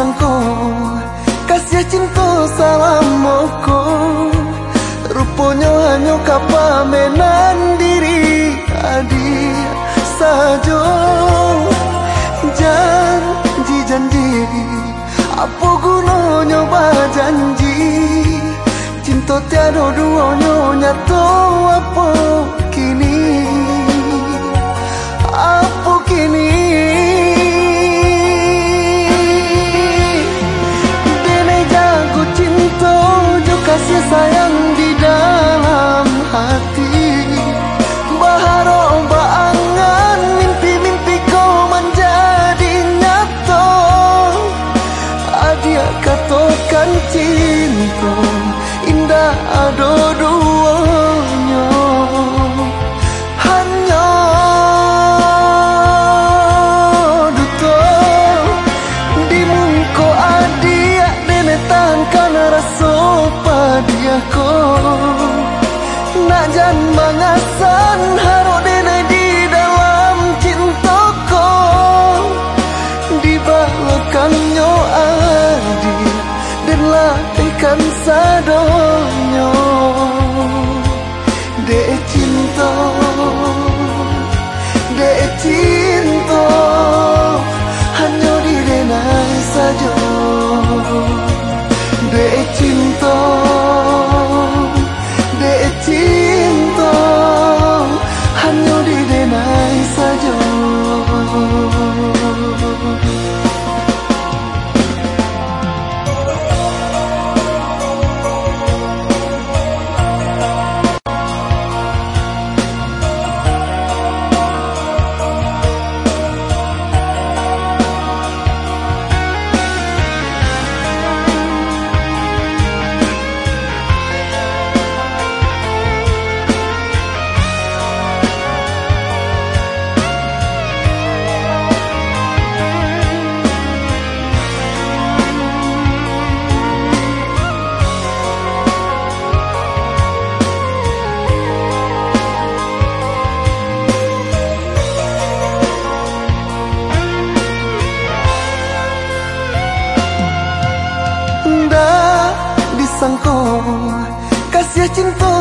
disangko kasih cinta salam moko rupanya hanya kapamenan diri adi sajo janji janji apa gunanya janji? Cinta tiada duanya nyata apa kini? Apa kini indah ada duanya. Hanya nak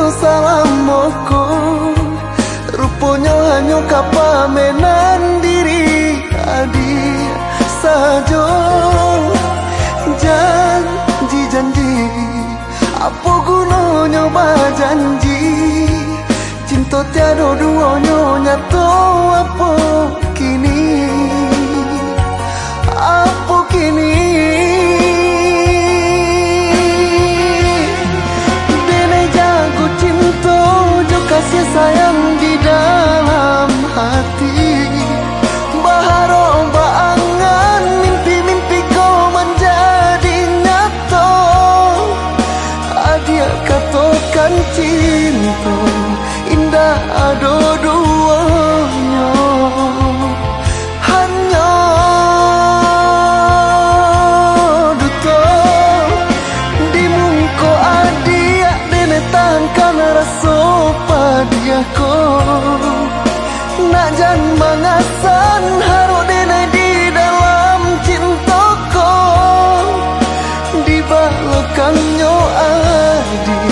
salam moko rupanya hanya kapamenan diri adi sajo janji janji apa gunanya janji cinta tiada duanya nyata apa mengasan harudina di dalam cintaku Dibalokannyo adi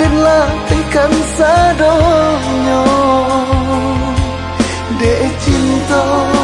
dan latihkan sadonyo De cintaku